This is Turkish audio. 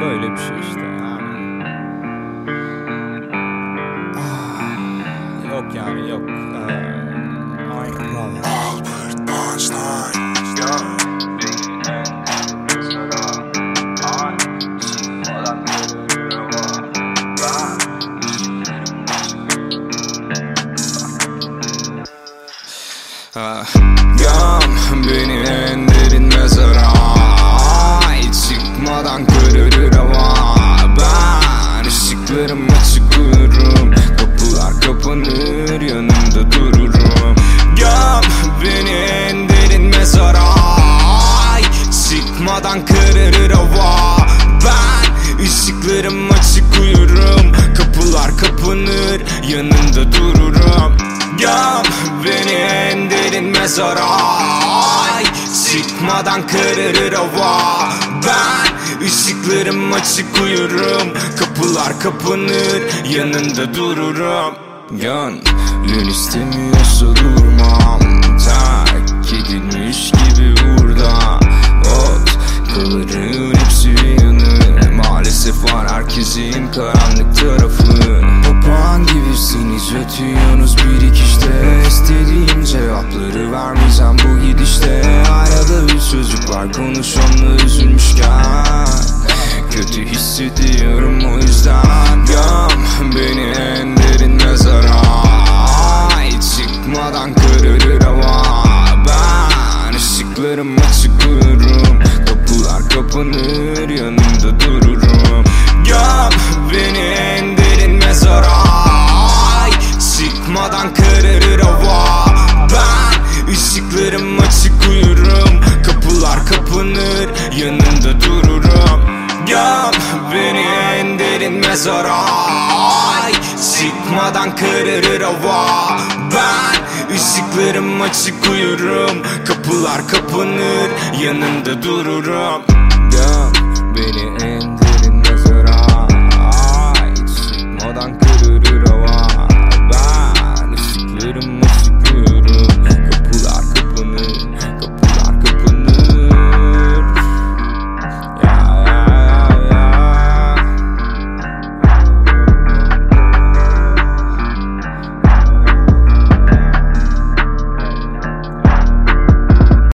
Böyle bir şey işte yani. Ah, yok yani yok. Ee, aynen valla. Albert Einstein Göm beni en Ben ışıklarım açık uyurum Kapılar kapanır yanımda dururum. Göm beni en derin mezara. Ay, Çıkmadan kırılır hava. Ben ışıklarım açık uyurum. Kapılar kapanır yanında dururum. Göm beni en derin mezara. Ay, Çıkmadan kırılır hava Ben ışıklarım açık uyurum. Kapılar kapanır yanında dururum. Gönlün istemiyorsa durmam Terk edilmiş gibi burada Ot Kıvırın hepsi yanır. Maalesef var herkesin karanlık tarafı. Papağan gibisiniz ötüyorsunuz bir ikişte İstediğim cevapları vermeyeceğim bu gidişte. Arada bir çocuk var konuşanla üzülmüşken yanımda dururum. Göm beni en derin mezara. Ay, Çıkmadan kırılır hava. Ben ışıklarım açık uyurum. Kapılar kapanır yanında dururum. Göm beni en derin mezara. Ay, Çıkmadan kırılır hava. Ben ışıklarım açık uyurum. Kapılar kapanır yanında dururum been in.